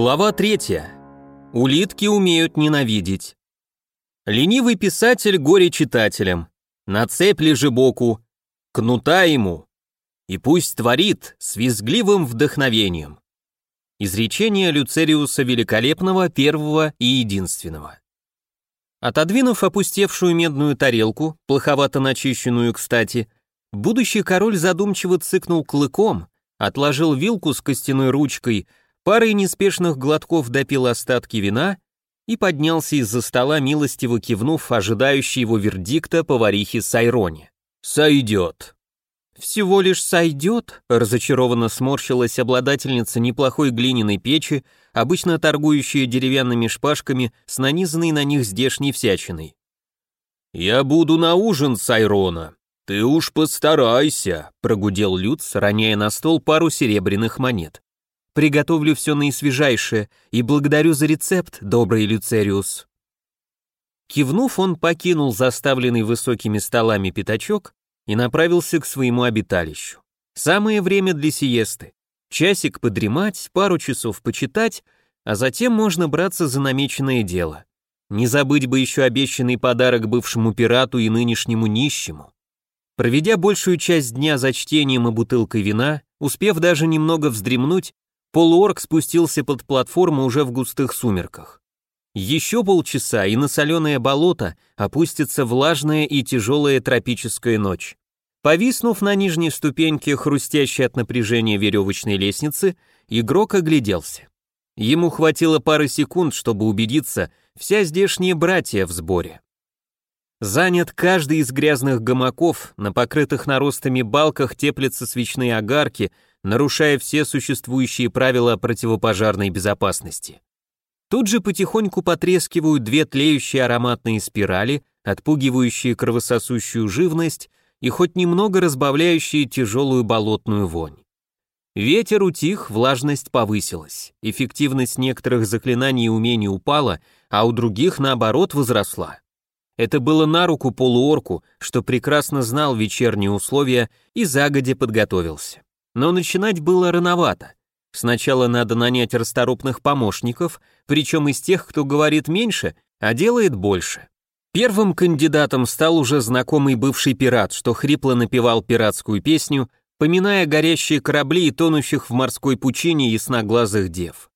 Глава 3. Улитки умеют ненавидеть. Ленивый писатель горе читателям. На цепь лежи боку, кнута ему. И пусть творит с визгливым вдохновением. Изречение Люцериуса Великолепного, первого и единственного. Отодвинув опустевшую медную тарелку, плоховато начищенную, кстати, будущий король задумчиво цыкнул клыком, отложил вилку с костяной ручкой, парой неспешных глотков допил остатки вина и поднялся из-за стола, милостиво кивнув ожидающей его вердикта поварихе Сайроне. «Сойдет». «Всего лишь сойдет», — разочарованно сморщилась обладательница неплохой глиняной печи, обычно торгующая деревянными шпажками с нанизанной на них здешней всячиной. «Я буду на ужин, Сайрона. Ты уж постарайся», — прогудел Люц, роняя на стол пару серебряных монет. Приготовлю все наисвежайшее и благодарю за рецепт, добрый Люцериус». Кивнув, он покинул заставленный высокими столами пятачок и направился к своему обиталищу. Самое время для сиесты. Часик подремать, пару часов почитать, а затем можно браться за намеченное дело. Не забыть бы еще обещанный подарок бывшему пирату и нынешнему нищему. Проведя большую часть дня за чтением и бутылкой вина, успев даже немного вздремнуть, Полуорг спустился под платформу уже в густых сумерках. Еще полчаса, и на соленое болото опустится влажная и тяжелая тропическая ночь. Повиснув на нижней ступеньке, хрустящей от напряжения веревочной лестницы, игрок огляделся. Ему хватило пары секунд, чтобы убедиться, вся здешняя братья в сборе. Занят каждый из грязных гамаков, на покрытых наростами балках теплятся свечные огарки, нарушая все существующие правила противопожарной безопасности. Тут же потихоньку потрескивают две тлеющие ароматные спирали, отпугивающие кровососущую живность и хоть немного разбавляющие тяжелую болотную вонь. Ветер утих, влажность повысилась, эффективность некоторых заклинаний и умений упала, а у других, наоборот, возросла. Это было на руку полуорку, что прекрасно знал вечерние условия и загодя подготовился. Но начинать было рановато. Сначала надо нанять расторопных помощников, причем из тех, кто говорит меньше, а делает больше. Первым кандидатом стал уже знакомый бывший пират, что хрипло напевал пиратскую песню, поминая горящие корабли и тонущих в морской пучине ясноглазых дев.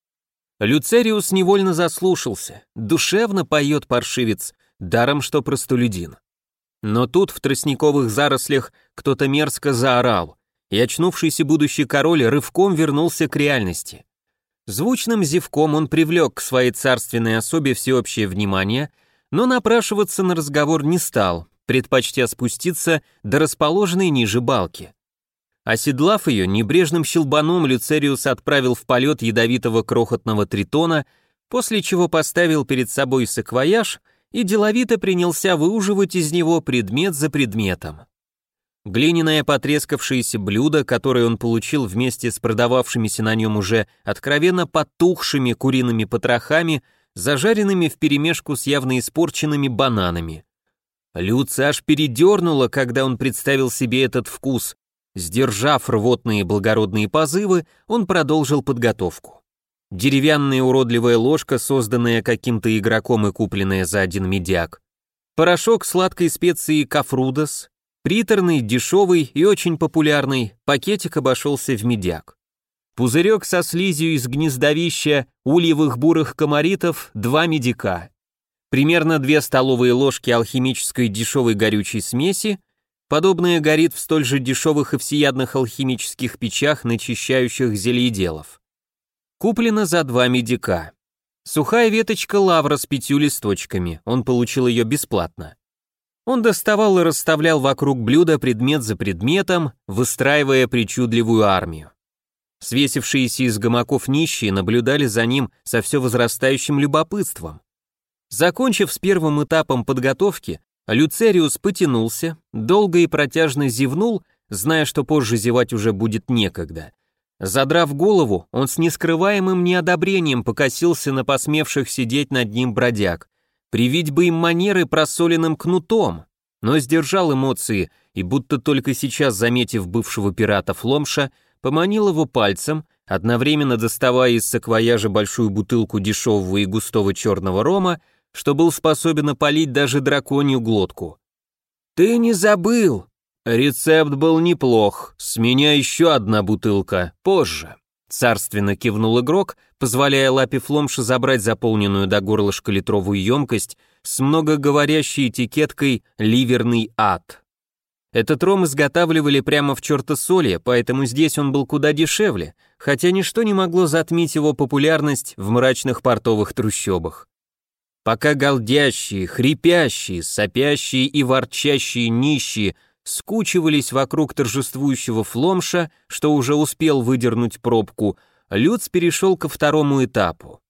Люцериус невольно заслушался, душевно поет паршивец, даром что простолюдин. Но тут в тростниковых зарослях кто-то мерзко заорал, и очнувшийся будущий король рывком вернулся к реальности. Звучным зевком он привлек к своей царственной особе всеобщее внимание, но напрашиваться на разговор не стал, предпочтя спуститься до расположенной ниже балки. Оседлав ее, небрежным щелбаном Люцериус отправил в полет ядовитого крохотного тритона, после чего поставил перед собой саквояж и деловито принялся выуживать из него предмет за предметом. Глиняное потрескавшееся блюдо, которое он получил вместе с продававшимися на нем уже откровенно потухшими куриными потрохами, зажаренными вперемешку с явно испорченными бананами. Люца аж передернула, когда он представил себе этот вкус. Сдержав рвотные благородные позывы, он продолжил подготовку. Деревянная уродливая ложка, созданная каким-то игроком и купленная за один медиак. Порошок сладкой специи кафрудос, Приторный, дешевый и очень популярный, пакетик обошелся в медяк. Пузырек со слизью из гнездовища ульевых бурых комаритов – два медика. Примерно две столовые ложки алхимической дешевой горючей смеси, подобное горит в столь же дешевых и всеядных алхимических печах, начищающих зельеделов. Куплено за два медика. Сухая веточка лавра с пятью листочками, он получил ее бесплатно. Он доставал и расставлял вокруг блюда предмет за предметом, выстраивая причудливую армию. Свесившиеся из гамаков нищие наблюдали за ним со все возрастающим любопытством. Закончив с первым этапом подготовки, Люцериус потянулся, долго и протяжно зевнул, зная, что позже зевать уже будет некогда. Задрав голову, он с нескрываемым неодобрением покосился на посмевших сидеть над ним бродяг. Привить бы им манеры просоленным кнутом, но сдержал эмоции и, будто только сейчас заметив бывшего пирата Фломша, поманил его пальцем, одновременно доставая из саквояжа большую бутылку дешевого и густого черного рома, что был способен опалить даже драконью глотку. «Ты не забыл!» «Рецепт был неплох, с меня еще одна бутылка, позже», царственно кивнул игрок, позволяя лапе Фломша забрать заполненную до горлышка литровую емкость с многоговорящей этикеткой «Ливерный ад». Этот ром изготавливали прямо в чертосоле, поэтому здесь он был куда дешевле, хотя ничто не могло затмить его популярность в мрачных портовых трущобах. Пока голдящие, хрипящие, сопящие и ворчащие нищие скучивались вокруг торжествующего фломша, что уже успел выдернуть пробку, Люц перешел ко второму этапу.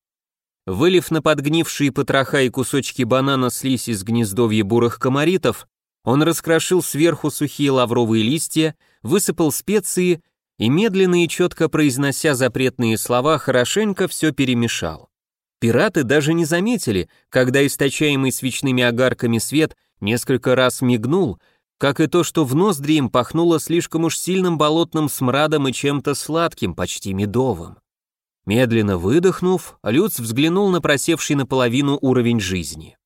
Вылив на подгнившие потроха и кусочки банана слизь из гнездовья бурых комаритов, он раскрошил сверху сухие лавровые листья, высыпал специи и, медленно и четко произнося запретные слова, хорошенько все перемешал. Пираты даже не заметили, когда источаемый свечными огарками свет несколько раз мигнул, как и то, что в ноздри им пахнуло слишком уж сильным болотным смрадом и чем-то сладким, почти медовым. Медленно выдохнув, Люц взглянул на просевший наполовину уровень жизни.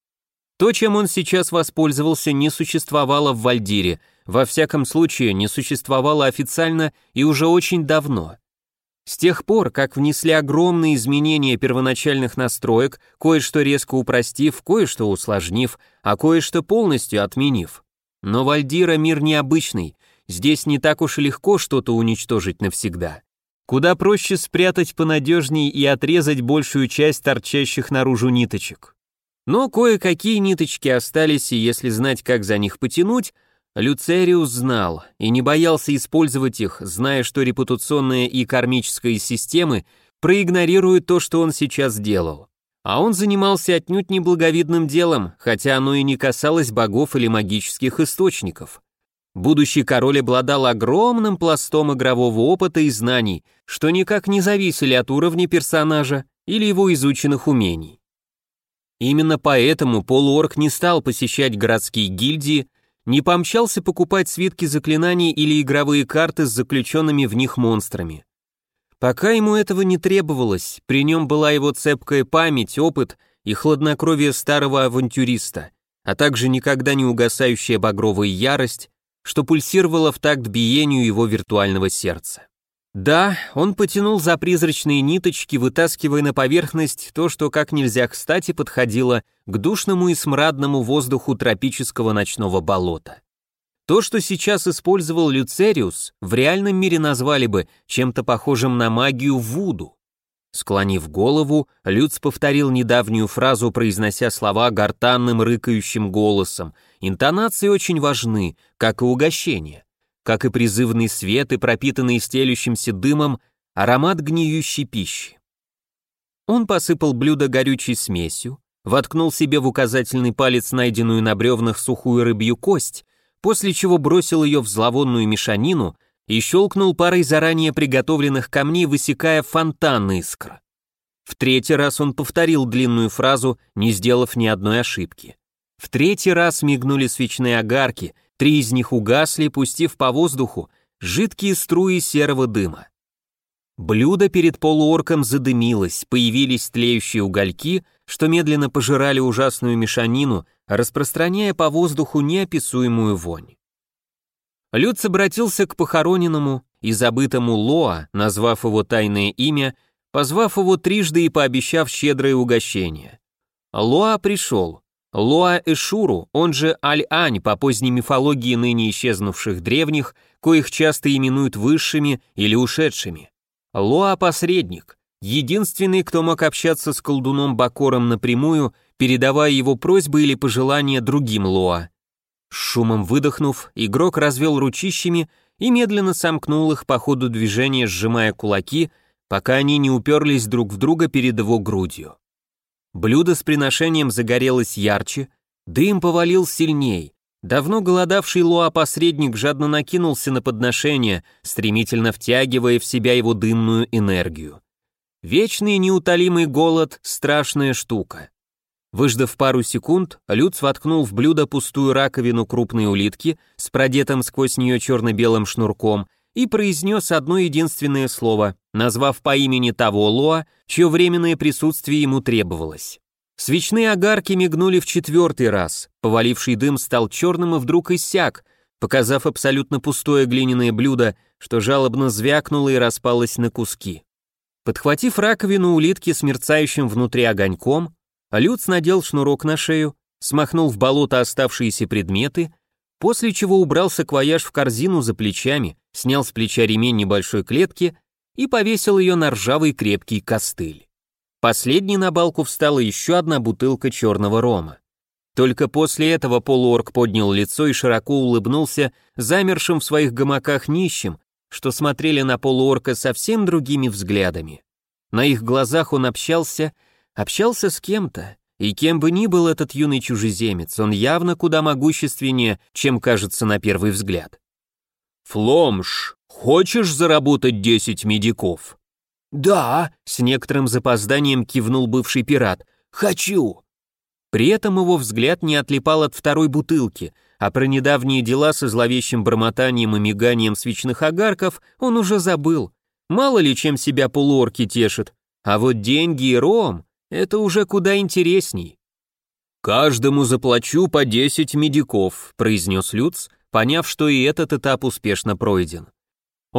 То, чем он сейчас воспользовался, не существовало в Вальдире, во всяком случае не существовало официально и уже очень давно. С тех пор, как внесли огромные изменения первоначальных настроек, кое-что резко упростив, кое-что усложнив, а кое-что полностью отменив. Но Вальдира мир необычный, здесь не так уж и легко что-то уничтожить навсегда. Куда проще спрятать понадежней и отрезать большую часть торчащих наружу ниточек. Но кое-какие ниточки остались, и если знать, как за них потянуть, Люцериус знал и не боялся использовать их, зная, что репутационная и кармическая системы проигнорируют то, что он сейчас делал. А он занимался отнюдь неблаговидным делом, хотя оно и не касалось богов или магических источников. Будущий король обладал огромным пластом игрового опыта и знаний, что никак не зависели от уровня персонажа или его изученных умений. Именно поэтому полуорк не стал посещать городские гильдии, не помчался покупать свитки заклинаний или игровые карты с заключенными в них монстрами. Пока ему этого не требовалось, при нем была его цепкая память, опыт и хладнокровие старого авантюриста, а также никогда не угасающая багровая ярость, что пульсировала в такт биению его виртуального сердца. Да, он потянул за призрачные ниточки, вытаскивая на поверхность то, что как нельзя кстати подходило к душному и смрадному воздуху тропического ночного болота. То, что сейчас использовал Люцериус, в реальном мире назвали бы чем-то похожим на магию Вуду. Склонив голову, Люц повторил недавнюю фразу, произнося слова гортанным рыкающим голосом. Интонации очень важны, как и угощение как и призывный свет и пропитанный стелющимся дымом аромат гниющей пищи. Он посыпал блюдо горючей смесью, воткнул себе в указательный палец найденную на бревнах сухую рыбью кость, после чего бросил ее в зловонную мешанину и щелкнул парой заранее приготовленных камней, высекая фонтан искр. В третий раз он повторил длинную фразу, не сделав ни одной ошибки. В третий раз мигнули свечные огарки — Три из них угасли, пустив по воздуху жидкие струи серого дыма. Блюдо перед полуорком задымилось, появились тлеющие угольки, что медленно пожирали ужасную мешанину, распространяя по воздуху неописуемую вонь. Люц обратился к похороненному и забытому Лоа, назвав его тайное имя, позвав его трижды и пообещав щедрое угощение. Лоа пришел, Лоа-Эшуру, он же Аль-Ань по поздней мифологии ныне исчезнувших древних, коих часто именуют высшими или ушедшими. Лоа-посредник, единственный, кто мог общаться с колдуном Бакором напрямую, передавая его просьбы или пожелания другим Лоа. С шумом выдохнув, игрок развел ручищами и медленно сомкнул их по ходу движения, сжимая кулаки, пока они не уперлись друг в друга перед его грудью. Блюдо с приношением загорелось ярче, дым повалил сильней. Давно голодавший Луа-посредник жадно накинулся на подношение, стремительно втягивая в себя его дымную энергию. Вечный неутолимый голод — страшная штука. Выждав пару секунд, Люц воткнул в блюдо пустую раковину крупной улитки с продетым сквозь нее черно-белым шнурком и произнес одно единственное слово, назвав по имени того Лоа, чье временное присутствие ему требовалось. Свечные огарки мигнули в четвертый раз, поваливший дым стал черным и вдруг иссяк, показав абсолютно пустое глиняное блюдо, что жалобно звякнуло и распалось на куски. Подхватив раковину улитки с мерцающим внутри огоньком, Люц надел шнурок на шею, смахнул в болото оставшиеся предметы, после чего убрал саквояж в корзину за плечами, снял с плеча ремень небольшой клетки и повесил ее на ржавый крепкий костыль. Последней на балку встала еще одна бутылка черного рома. Только после этого полуорг поднял лицо и широко улыбнулся замершим в своих гамаках нищим, что смотрели на полуорка совсем другими взглядами. На их глазах он общался, общался с кем-то, и кем бы ни был этот юный чужеземец, он явно куда могущественнее, чем кажется на первый взгляд. «Фломш, хочешь заработать десять медиков?» «Да», — с некоторым запозданием кивнул бывший пират, «хочу». При этом его взгляд не отлипал от второй бутылки, а про недавние дела со зловещим бормотанием и миганием свечных огарков он уже забыл. Мало ли чем себя полуорки тешит, а вот деньги и ром — это уже куда интересней. «Каждому заплачу по десять медиков», — произнес Люц, поняв, что и этот этап успешно пройден.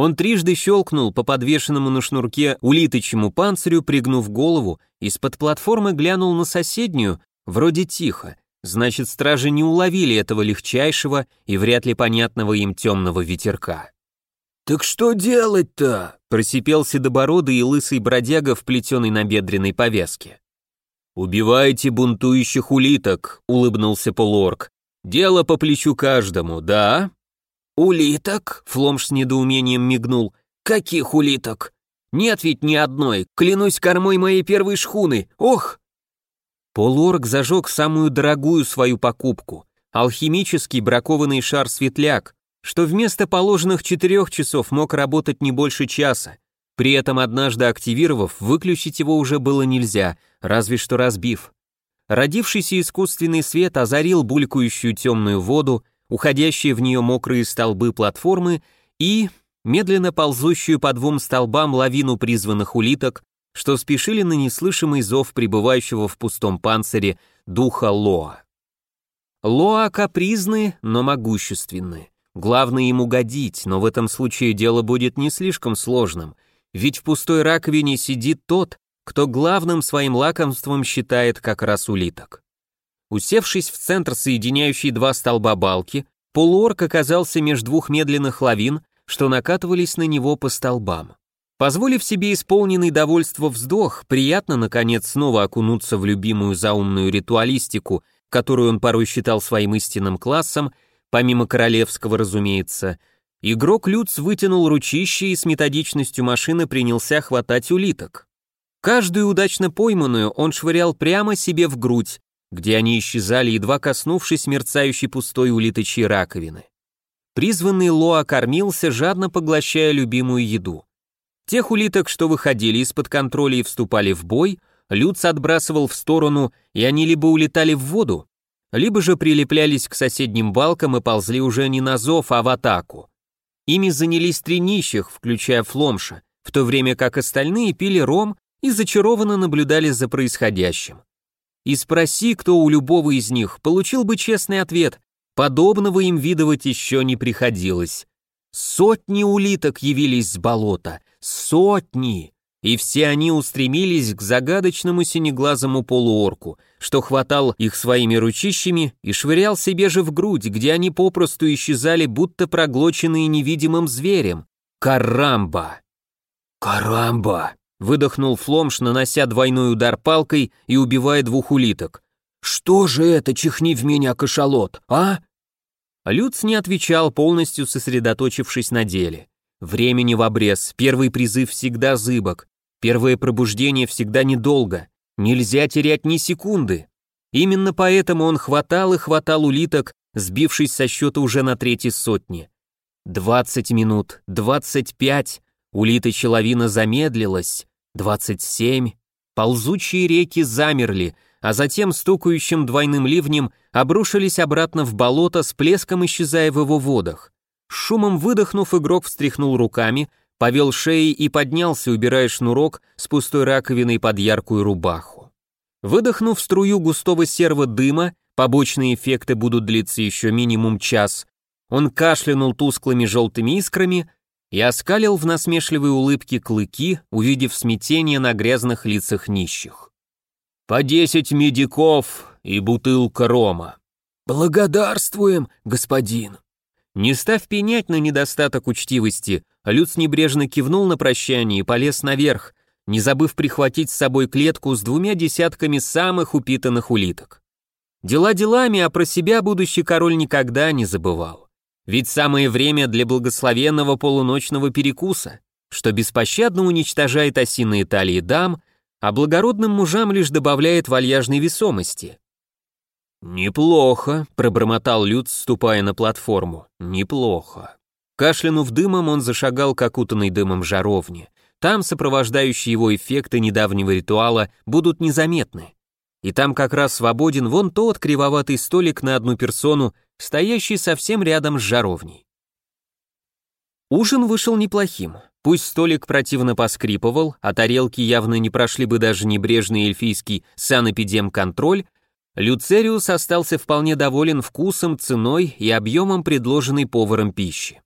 Он трижды щелкнул по подвешенному на шнурке улиточему панцирю, пригнув голову, из-под платформы глянул на соседнюю, вроде тихо, значит, стражи не уловили этого легчайшего и вряд ли понятного им темного ветерка. «Так что делать-то?» — просипел седобородый и лысый бродяга в плетеной набедренной повязке. «Убивайте бунтующих улиток», — улыбнулся полуорг. «Дело по плечу каждому, да?» «Улиток?» — Фломш с недоумением мигнул. «Каких улиток? Нет ведь ни одной, клянусь кормой моей первой шхуны, ох!» Полуорг зажег самую дорогую свою покупку — алхимический бракованный шар-светляк, что вместо положенных четырех часов мог работать не больше часа. При этом однажды активировав, выключить его уже было нельзя, разве что разбив. Родившийся искусственный свет озарил булькающую темную воду, уходящие в нее мокрые столбы платформы и медленно ползущую по двум столбам лавину призванных улиток, что спешили на неслышимый зов пребывающего в пустом панцире духа Лоа. Лоа капризны, но могущественны. Главное им угодить, но в этом случае дело будет не слишком сложным, ведь в пустой раковине сидит тот, кто главным своим лакомством считает как раз улиток. Усевшись в центр соединяющей два столба балки, полуорк оказался между двух медленных лавин, что накатывались на него по столбам. Позволив себе исполненный довольство вздох, приятно, наконец, снова окунуться в любимую заумную ритуалистику, которую он порой считал своим истинным классом, помимо королевского, разумеется, игрок Люц вытянул ручище и с методичностью машины принялся хватать улиток. Каждую удачно пойманную он швырял прямо себе в грудь, где они исчезали, едва коснувшись мерцающей пустой улиточьей раковины. Призванный Лоа кормился, жадно поглощая любимую еду. Тех улиток, что выходили из-под контроля и вступали в бой, Люц отбрасывал в сторону, и они либо улетали в воду, либо же прилеплялись к соседним балкам и ползли уже не на зов, а в атаку. Ими занялись три нищих, включая Фломша, в то время как остальные пили ром и зачарованно наблюдали за происходящим. И спроси, кто у любого из них, получил бы честный ответ. Подобного им видывать еще не приходилось. Сотни улиток явились с болота. Сотни! И все они устремились к загадочному синеглазому полуорку, что хватал их своими ручищами и швырял себе же в грудь, где они попросту исчезали, будто проглоченные невидимым зверем. Карамба! Карамба! Выдохнул Фломш, нанося двойной удар палкой и убивая двух улиток. «Что же это, чихни в меня, кашалот, а?» Люц не отвечал, полностью сосредоточившись на деле. Времени в обрез, первый призыв всегда зыбок, первое пробуждение всегда недолго, нельзя терять ни секунды. Именно поэтому он хватал и хватал улиток, сбившись со счета уже на третьей сотне. Двадцать минут, 25, Улита Человина замедлилась. Двадцать семь. Ползучие реки замерли, а затем стукающим двойным ливнем обрушились обратно в болото с плеском исчезая в его водах. Шумом выдохнув, игрок встряхнул руками, повел шеей и поднялся, убирая шнурок с пустой раковиной под яркую рубаху. Выдохнув струю густого серого дыма, побочные эффекты будут длиться еще минимум час, он кашлянул тусклыми желтыми искрами, и оскалил в насмешливой улыбке клыки, увидев смятение на грязных лицах нищих. «По десять медиков и бутылка рома». «Благодарствуем, господин». Не став пенять на недостаток учтивости, Люц небрежно кивнул на прощание и полез наверх, не забыв прихватить с собой клетку с двумя десятками самых упитанных улиток. Дела делами, а про себя будущий король никогда не забывал. Ведь самое время для благословенного полуночного перекуса, что беспощадно уничтожает осиные талии дам, а благородным мужам лишь добавляет вальяжной весомости. «Неплохо», — пробормотал Люц, ступая на платформу. «Неплохо». Кашлянув дымом, он зашагал к окутанной дымом жаровне. Там сопровождающие его эффекты недавнего ритуала будут незаметны. И там как раз свободен вон тот кривоватый столик на одну персону, стоящий совсем рядом с жаровней. Ужин вышел неплохим. Пусть столик противно поскрипывал, а тарелки явно не прошли бы даже небрежный эльфийский санэпидем-контроль, Люцериус остался вполне доволен вкусом, ценой и объемом предложенной поваром пищи.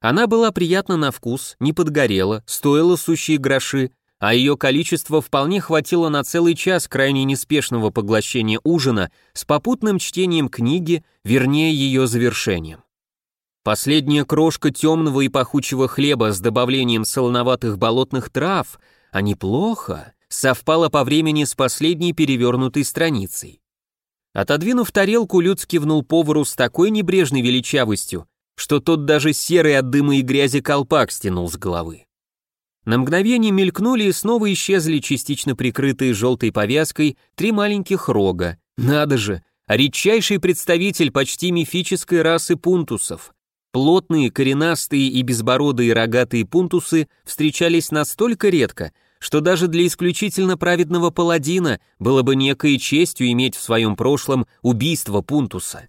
Она была приятна на вкус, не подгорела, стоила сущие гроши, а ее количество вполне хватило на целый час крайне неспешного поглощения ужина с попутным чтением книги, вернее ее завершением. Последняя крошка темного и пахучего хлеба с добавлением солоноватых болотных трав, а неплохо, совпала по времени с последней перевернутой страницей. Отодвинув тарелку, Люц кивнул повару с такой небрежной величавостью, что тот даже серый от дыма и грязи колпак стянул с головы. На мгновение мелькнули и снова исчезли частично прикрытые желтой повязкой три маленьких рога. Надо же, редчайший представитель почти мифической расы пунтусов. Плотные, коренастые и безбородые рогатые пунтусы встречались настолько редко, что даже для исключительно праведного паладина было бы некой честью иметь в своем прошлом убийство пунтуса.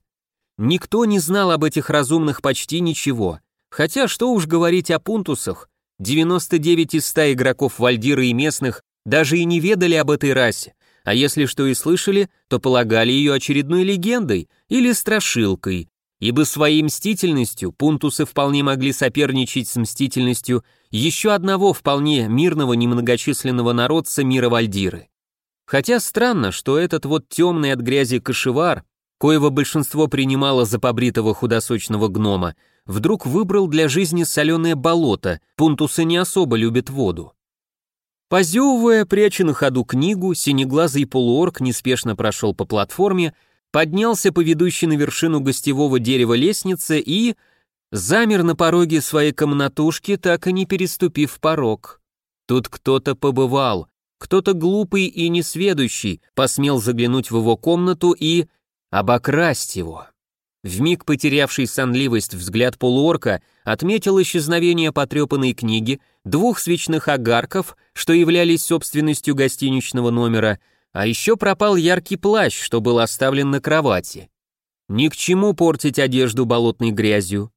Никто не знал об этих разумных почти ничего, хотя что уж говорить о пунтусах, 99 из 100 игроков Вальдира и местных даже и не ведали об этой расе, а если что и слышали, то полагали ее очередной легендой или страшилкой, ибо своей мстительностью пунтусы вполне могли соперничать с мстительностью еще одного вполне мирного немногочисленного народца мира Вальдиры. Хотя странно, что этот вот темный от грязи кошевар коего большинство принимало за побритого худосочного гнома, вдруг выбрал для жизни соленое болото, пунтусы не особо любят воду. Позевывая, пряча на ходу книгу, синеглазый полуорк неспешно прошел по платформе, поднялся по ведущей на вершину гостевого дерева лестницы и замер на пороге своей комнатушки, так и не переступив порог. Тут кто-то побывал, кто-то глупый и несведущий посмел заглянуть в его комнату и обокрасть его. Вмиг потерявший сонливость взгляд полуорка отметил исчезновение потрепанной книги, двух свечных огарков, что являлись собственностью гостиничного номера, а еще пропал яркий плащ, что был оставлен на кровати. Ни к чему портить одежду болотной грязью.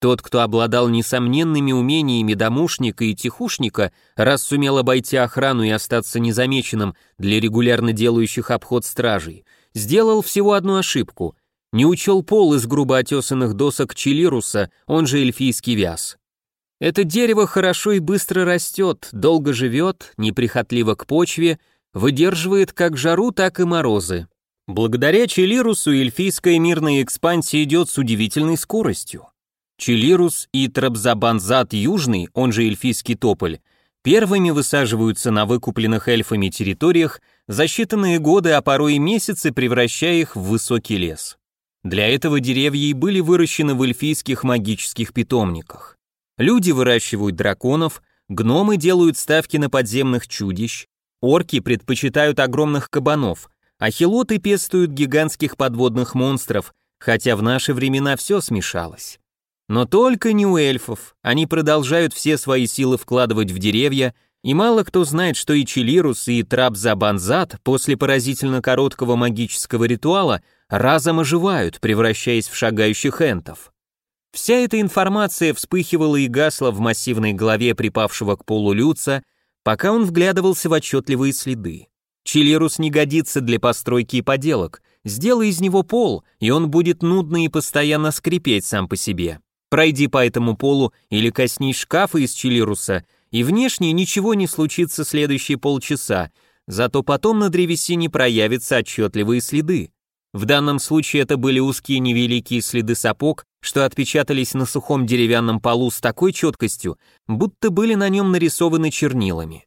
Тот, кто обладал несомненными умениями домушника и тихушника, раз сумел обойти охрану и остаться незамеченным для регулярно делающих обход стражей, сделал всего одну ошибку. Не учел пол из грубо отесанных досок челируса, он же эльфийский вяз. Это дерево хорошо и быстро растет, долго живет, неприхотливо к почве, выдерживает как жару, так и морозы. Благодаря Челирусу эльфийская мирная экспансия идет с удивительной скоростью. Челирус и Трабзабанзат Южный, он же эльфийский тополь, первыми высаживаются на выкупленных эльфами территориях за считанные годы, а порой и месяцы, превращая их в высокий лес. Для этого деревья и были выращены в эльфийских магических питомниках. Люди выращивают драконов, гномы делают ставки на подземных чудищ, орки предпочитают огромных кабанов, а хилоты пестуют гигантских подводных монстров, хотя в наши времена все смешалось. Но только не у эльфов. Они продолжают все свои силы вкладывать в деревья, и мало кто знает, что и Челирус, и Трабзабанзат после поразительно короткого магического ритуала разом оживают, превращаясь в шагающих энтов. Вся эта информация вспыхивала и гасла в массивной голове припавшего к полу Люца, пока он вглядывался в отчетливые следы. Чилерус не годится для постройки и поделок. Сделай из него пол, и он будет нудно и постоянно скрипеть сам по себе. Пройди по этому полу или коснись шкафа из Чилеруса, и внешне ничего не случится следующие полчаса, зато потом на древесине проявятся отчетливые следы. В данном случае это были узкие невеликие следы сапог, что отпечатались на сухом деревянном полу с такой четкостью, будто были на нем нарисованы чернилами.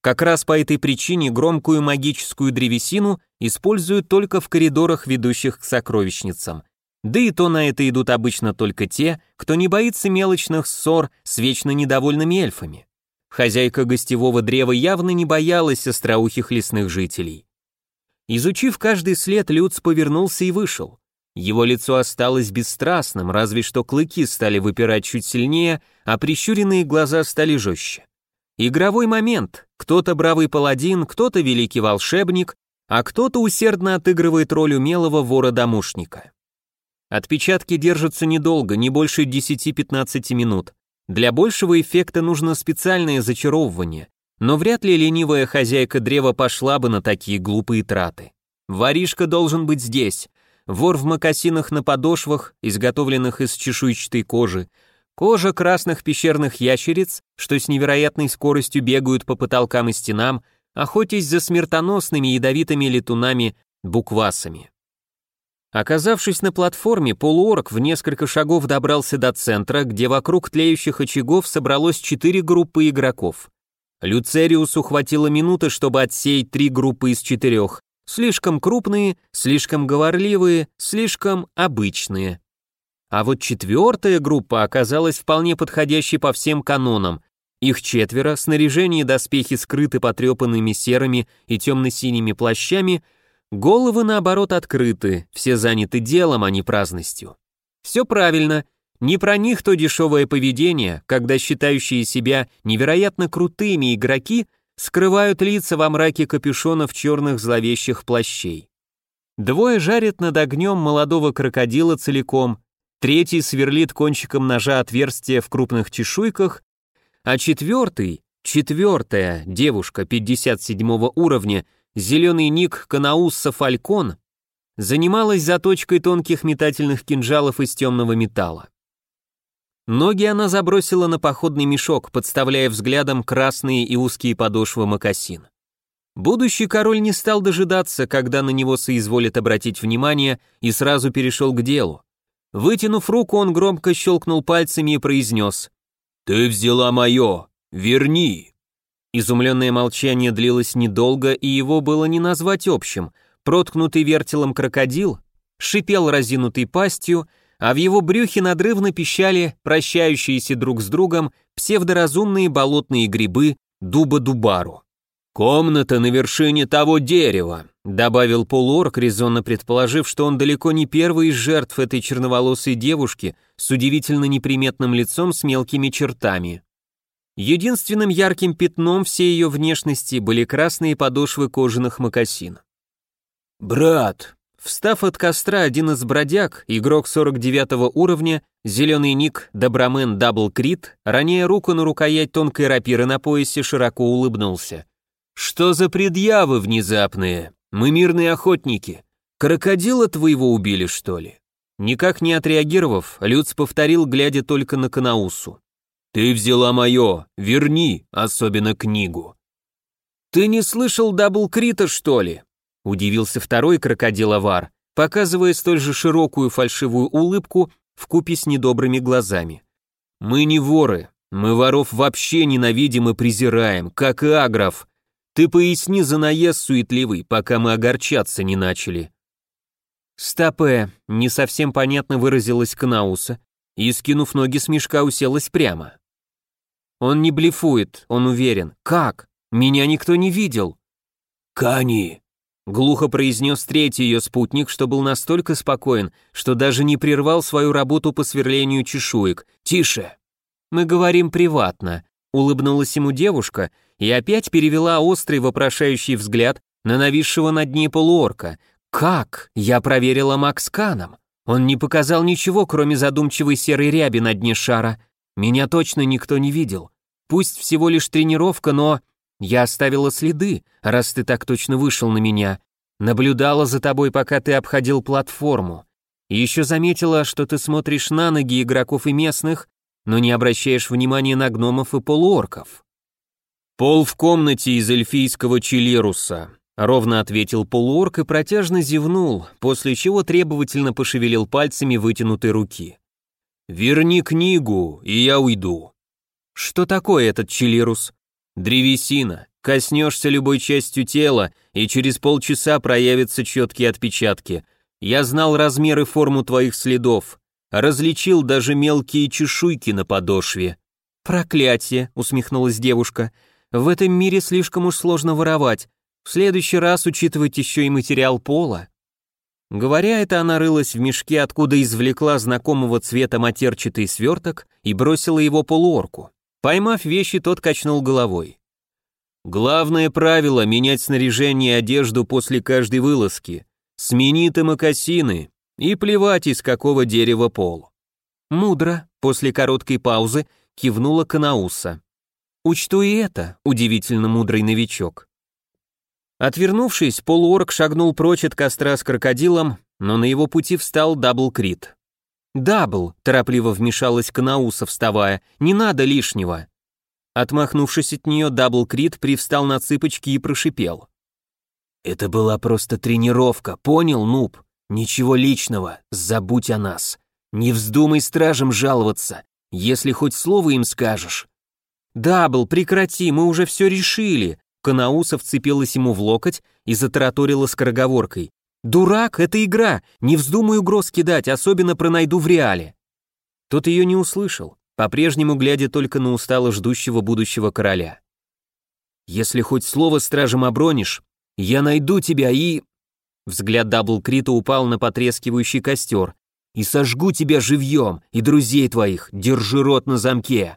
Как раз по этой причине громкую магическую древесину используют только в коридорах, ведущих к сокровищницам. Да и то на это идут обычно только те, кто не боится мелочных ссор с вечно недовольными эльфами. Хозяйка гостевого древа явно не боялась остроухих лесных жителей. Изучив каждый след, Люц повернулся и вышел. Его лицо осталось бесстрастным, разве что клыки стали выпирать чуть сильнее, а прищуренные глаза стали жестче. Игровой момент. Кто-то бравый паладин, кто-то великий волшебник, а кто-то усердно отыгрывает роль умелого вора-домушника. Отпечатки держатся недолго, не больше 10-15 минут. Для большего эффекта нужно специальное зачаровывание, но вряд ли ленивая хозяйка древа пошла бы на такие глупые траты. Воришка должен быть здесь. Вор в мокасинах на подошвах, изготовленных из чешуйчатой кожи, Кожа красных пещерных ящериц, что с невероятной скоростью бегают по потолкам и стенам, охотясь за смертоносными ядовитыми летунами-буквасами. Оказавшись на платформе, полуорг в несколько шагов добрался до центра, где вокруг тлеющих очагов собралось четыре группы игроков. Люцериусу хватило минуты, чтобы отсеять три группы из четырех. Слишком крупные, слишком говорливые, слишком обычные. А вот четвертая группа оказалась вполне подходящей по всем канонам. Их четверо, снаряжение и доспехи скрыты потрепанными серыми и темно-синими плащами, головы, наоборот, открыты, все заняты делом, а не праздностью. Все правильно, не про них то дешевое поведение, когда считающие себя невероятно крутыми игроки скрывают лица во мраке капюшонов черных зловещих плащей. Двое жарят над огнем молодого крокодила целиком, третий сверлит кончиком ножа отверстие в крупных чешуйках, а четвертый, четвертая девушка 57 уровня, зеленый ник Канаусса Фалькон, занималась заточкой тонких метательных кинжалов из темного металла. Ноги она забросила на походный мешок, подставляя взглядом красные и узкие подошвы мокасин. Будущий король не стал дожидаться, когда на него соизволит обратить внимание, и сразу перешел к делу. Вытянув руку, он громко щелкнул пальцами и произнес «Ты взяла мое! Верни!» Изумленное молчание длилось недолго, и его было не назвать общим. Проткнутый вертелом крокодил шипел разинутой пастью, а в его брюхе надрывно пищали прощающиеся друг с другом псевдоразумные болотные грибы дуба-дубару. «Комната на вершине того дерева», добавил полуорк, резонно предположив, что он далеко не первый из жертв этой черноволосой девушки с удивительно неприметным лицом с мелкими чертами. Единственным ярким пятном всей ее внешности были красные подошвы кожаных мокасин. «Брат!» Встав от костра, один из бродяг, игрок 49 уровня, зеленый ник Добромен Дабл Крит, роняя руку на рукоять тонкой рапиры на поясе, широко улыбнулся. «Что за предъявы внезапные? Мы мирные охотники. Крокодила твоего убили, что ли?» Никак не отреагировав, Люц повторил, глядя только на Канаусу. «Ты взяла мое, верни, особенно книгу». «Ты не слышал даблкрита, что ли?» Удивился второй крокодиловар, показывая столь же широкую фальшивую улыбку вкупе с недобрыми глазами. «Мы не воры, мы воров вообще ненавидим и презираем, как и агров, ты поясни за наезд суетливый, пока мы огорчаться не начали». «Стопе», — не совсем понятно выразилась Кнауса, и, скинув ноги с мешка, уселась прямо. «Он не блефует, он уверен. Как? Меня никто не видел». «Кани», — глухо произнес третий ее спутник, что был настолько спокоен, что даже не прервал свою работу по сверлению чешуек. «Тише». «Мы говорим приватно», — улыбнулась ему девушка, — и опять перевела острый вопрошающий взгляд на нависшего над ней полуорка. «Как? Я проверила Максканом. Он не показал ничего, кроме задумчивой серой ряби на дне шара. Меня точно никто не видел. Пусть всего лишь тренировка, но... Я оставила следы, раз ты так точно вышел на меня. Наблюдала за тобой, пока ты обходил платформу. И еще заметила, что ты смотришь на ноги игроков и местных, но не обращаешь внимания на гномов и полуорков. Пол в комнате из эльфийского челируса, Ровно ответил полуорк и протяжно зевнул, после чего требовательно пошевелил пальцами вытянутой руки. «Верни книгу, и я уйду». «Что такое этот челирус?» «Древесина. Коснешься любой частью тела, и через полчаса проявятся четкие отпечатки. Я знал размер и форму твоих следов. Различил даже мелкие чешуйки на подошве». «Проклятие!» — усмехнулась девушка. «В этом мире слишком уж сложно воровать. В следующий раз учитывать еще и материал пола. Говоря это, она рылась в мешке, откуда извлекла знакомого цвета матерчатый сверток и бросила его полуорку. Поймав вещи, тот качнул головой. Главное правило — менять снаряжение и одежду после каждой вылазки. Смени ты мокасины и плевать, из какого дерева пол. Мудро, после короткой паузы, кивнула Канауса. Учту и это, удивительно мудрый новичок. Отвернувшись, полуорк шагнул прочь от костра с крокодилом, но на его пути встал Дабл Крит. «Дабл», — торопливо вмешалась Канауса, вставая, — «не надо лишнего». Отмахнувшись от нее, Дабл Крит привстал на цыпочки и прошипел. «Это была просто тренировка, понял, нуб? Ничего личного, забудь о нас. Не вздумай стражам жаловаться, если хоть слово им скажешь». «Дабл, прекрати, мы уже все решили», Канауса вцепилась ему в локоть и затараторила скороговоркой. «Дурак, это игра! Не вздумай угроз кидать, особенно про найду в реале!» Тот ее не услышал, по-прежнему глядя только на устало ждущего будущего короля. «Если хоть слово стражам обронишь, я найду тебя и...» Взгляд Дабл Крита упал на потрескивающий костер. «И сожгу тебя живьем, и друзей твоих, держи рот на замке!»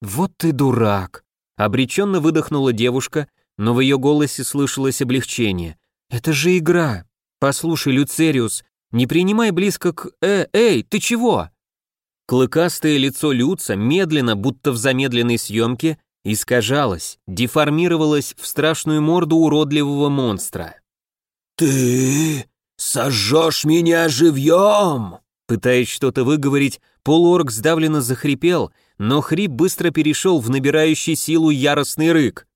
«Вот ты дурак!» Обреченно выдохнула девушка, но в ее голосе слышалось облегчение. «Это же игра! Послушай, Люцериус, не принимай близко к... Э, эй, ты чего?» Клыкастое лицо Люца медленно, будто в замедленной съемке, искажалось, деформировалось в страшную морду уродливого монстра. «Ты сожжешь меня живьем!» Пытаясь что-то выговорить, полуорг сдавленно захрипел, но хрип быстро перешел в набирающий силу яростный рык.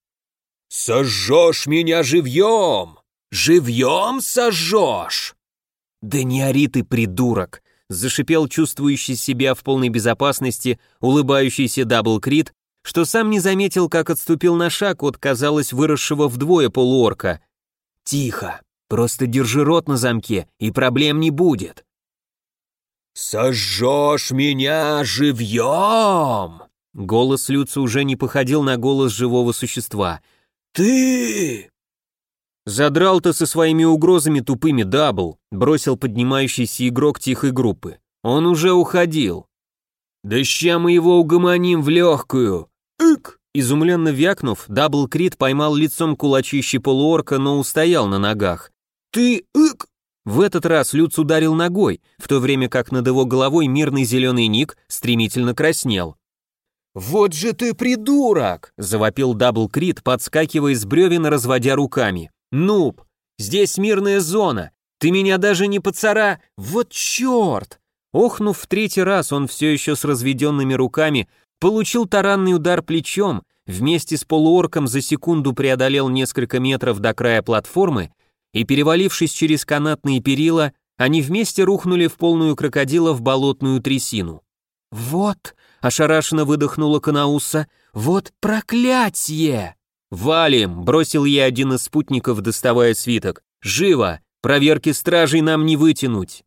«Сожжешь меня живьем! Живьем сожжешь!» «Да не ори ты, придурок!» зашипел чувствующий себя в полной безопасности, улыбающийся Даблкрит, что сам не заметил, как отступил на шаг от, казалось, выросшего вдвое полуорка. «Тихо, просто держи рот на замке, и проблем не будет!» «Сожжешь меня живьем!» Голос Люца уже не походил на голос живого существа. «Ты!» «Задрал ты со своими угрозами тупыми, Дабл», бросил поднимающийся игрок тихой группы. «Он уже уходил». «Да ща мы его угомоним в легкую!» «Ик!» Изумленно вякнув, Дабл Крит поймал лицом кулачище полуорка, но устоял на ногах. «Ты... ик!» В этот раз Люц ударил ногой, в то время как над его головой мирный зеленый ник стремительно краснел. «Вот же ты придурок!» — завопил Дабл Крит, подскакивая с бревен разводя руками. «Нуб, здесь мирная зона, ты меня даже не поцара... Вот черт!» Охнув в третий раз, он все еще с разведенными руками получил таранный удар плечом, вместе с полуорком за секунду преодолел несколько метров до края платформы и, перевалившись через канатные перила, они вместе рухнули в полную крокодила в болотную трясину. «Вот!» — ошарашенно выдохнула Канауса. «Вот проклятье!» «Валим!» — бросил я один из спутников, доставая свиток. «Живо! Проверки стражей нам не вытянуть!»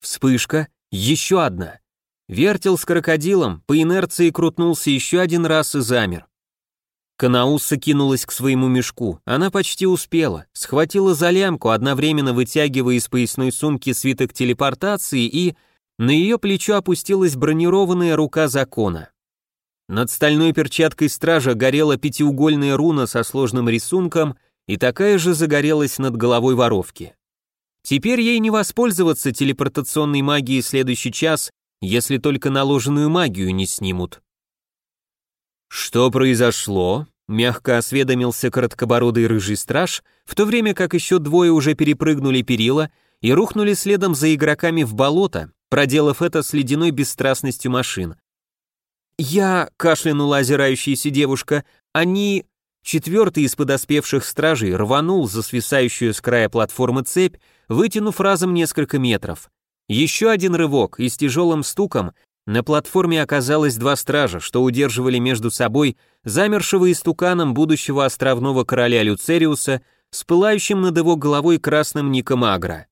Вспышка, еще одна. Вертел с крокодилом, по инерции крутнулся еще один раз и замер. Канауса кинулась к своему мешку. Она почти успела. Схватила за лямку, одновременно вытягивая из поясной сумки свиток телепортации и... На ее плечо опустилась бронированная рука закона. Над стальной перчаткой стража горела пятиугольная руна со сложным рисунком, и такая же загорелась над головой воровки. Теперь ей не воспользоваться телепортационной магией следующий час, если только наложенную магию не снимут. «Что произошло?» — мягко осведомился короткобородый рыжий страж, в то время как еще двое уже перепрыгнули перила и рухнули следом за игроками в болото, проделав это с ледяной бесстрастностью машин. «Я», — кашлянула озирающаяся девушка, — «они...» Четвертый из подоспевших стражей рванул за свисающую с края платформы цепь, вытянув разом несколько метров. Еще один рывок, и с тяжелым стуком на платформе оказалось два стража, что удерживали между собой замершего истуканом будущего островного короля Люцериуса с пылающим над его головой красным ником Агра.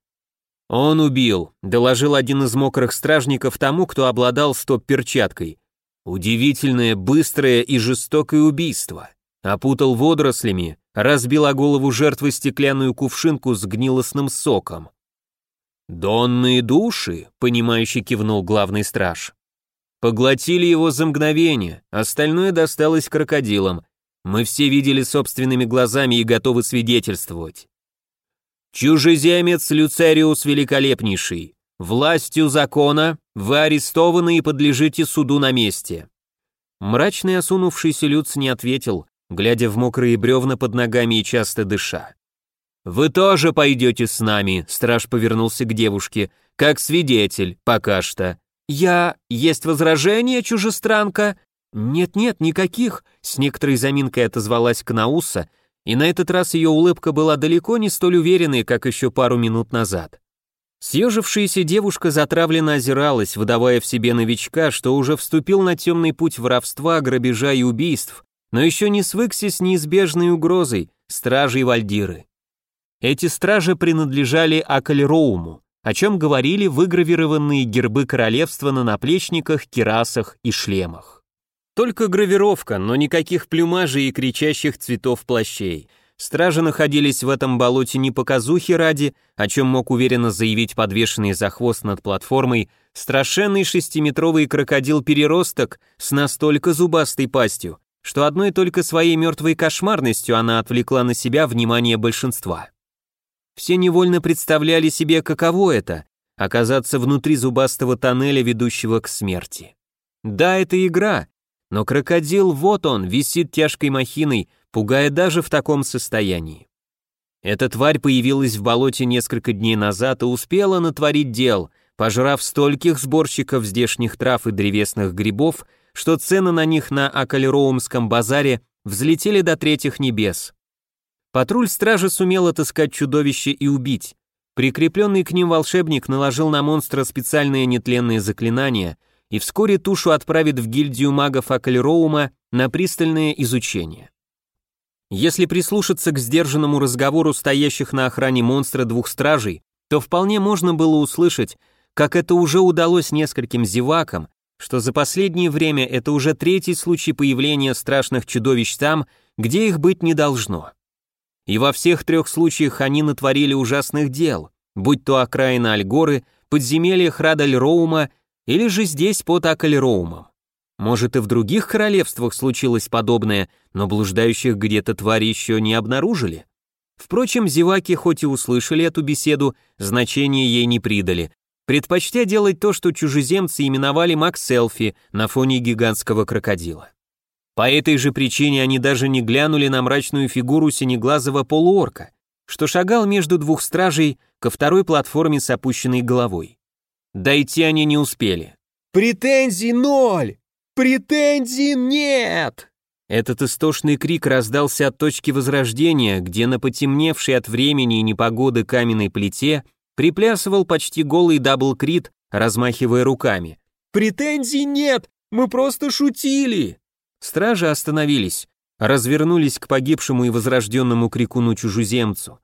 «Он убил», — доложил один из мокрых стражников тому, кто обладал стоп-перчаткой. «Удивительное, быстрое и жестокое убийство». Опутал водорослями, разбил о голову жертвы стеклянную кувшинку с гнилостным соком. «Донные души», — понимающе кивнул главный страж. Поглотили его за мгновение, остальное досталось крокодилам. Мы все видели собственными глазами и готовы свидетельствовать. Чужеземец Люцериус Великолепнейший, властью закона вы арестованы и подлежите суду на месте. Мрачный осунувшийся Люц не ответил, глядя в мокрые бревна под ногами и часто дыша. «Вы тоже пойдете с нами», — страж повернулся к девушке, «как свидетель, пока что». «Я... Есть возражение, чужестранка?» «Нет-нет, никаких», — с некоторой заминкой отозвалась Кнауса, и на этот раз ее улыбка была далеко не столь уверенной, как еще пару минут назад. Съежившаяся девушка затравленно озиралась, выдавая в себе новичка, что уже вступил на темный путь воровства, грабежа и убийств, но еще не свыкся с неизбежной угрозой – стражей Вальдиры. Эти стражи принадлежали Акалероуму, о чем говорили выгравированные гербы королевства на наплечниках, кирасах и шлемах. Только гравировка, но никаких плюмажей и кричащих цветов плащей. Стражи находились в этом болоте не показухи ради, о чем мог уверенно заявить подвешенный за хвост над платформой страшенный шестиметровый крокодил-переросток с настолько зубастой пастью, что одной только своей мертвой кошмарностью она отвлекла на себя внимание большинства. Все невольно представляли себе, каково это — оказаться внутри зубастого тоннеля, ведущего к смерти. Да, это игра, но крокодил, вот он, висит тяжкой махиной, пугая даже в таком состоянии. Эта тварь появилась в болоте несколько дней назад и успела натворить дел, пожрав стольких сборщиков здешних трав и древесных грибов, что цены на них на Акалероумском базаре взлетели до третьих небес. Патруль стражи сумел отыскать чудовище и убить. Прикрепленный к ним волшебник наложил на монстра специальные нетленные заклинания, и вскоре тушу отправит в гильдию магов Акалероума на пристальное изучение. Если прислушаться к сдержанному разговору стоящих на охране монстра двух стражей, то вполне можно было услышать, как это уже удалось нескольким зевакам, что за последнее время это уже третий случай появления страшных чудовищ там, где их быть не должно. И во всех трех случаях они натворили ужасных дел, будь то окраина Альгоры, подземелье Храдаль-Роума или же здесь под Акаль-Роумом. Может и в других королевствах случилось подобное, но блуждающих где-то твари еще не обнаружили. Впрочем, зеваки хоть и услышали эту беседу, значения ей не придали, предпочтя делать то, что чужеземцы именовали Макселфи на фоне гигантского крокодила. По этой же причине они даже не глянули на мрачную фигуру синеглазого полуорка, что шагал между двух стражей ко второй платформе с опущенной головой. Дойти они не успели. «Претензий ноль! Претензий нет!» Этот истошный крик раздался от точки возрождения, где на потемневшей от времени и непогоды каменной плите приплясывал почти голый дабл-крит, размахивая руками. «Претензий нет! Мы просто шутили!» Стражи остановились, развернулись к погибшему и возрожденному крикуну-чужеземцу.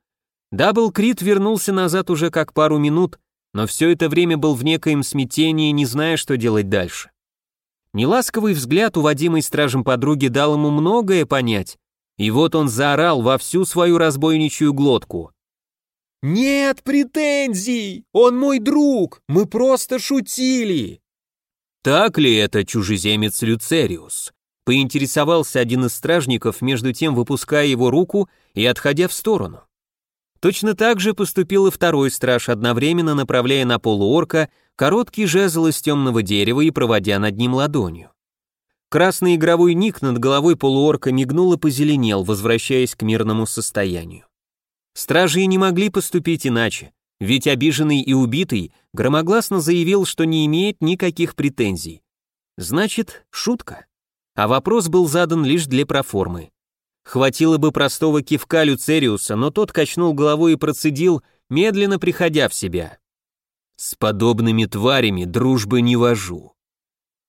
Дабл-крит вернулся назад уже как пару минут, но все это время был в некоем смятении, не зная, что делать дальше. Неласковый взгляд, уводимый стражем подруги, дал ему многое понять, и вот он заорал во всю свою разбойничью глотку. «Нет претензий! Он мой друг! Мы просто шутили!» «Так ли это чужеземец Люцериус?» Поинтересовался один из стражников, между тем выпуская его руку и отходя в сторону. Точно так же поступил и второй страж, одновременно направляя на полуорка короткий жезл из темного дерева и проводя над ним ладонью. Красный игровой ник над головой полуорка мигнул и позеленел, возвращаясь к мирному состоянию. Стражи не могли поступить иначе, ведь обиженный и убитый громогласно заявил, что не имеет никаких претензий. Значит, шутка. А вопрос был задан лишь для проформы. Хватило бы простого кивка Люцериуса, но тот качнул головой и процедил, медленно приходя в себя. «С подобными тварями дружбы не вожу».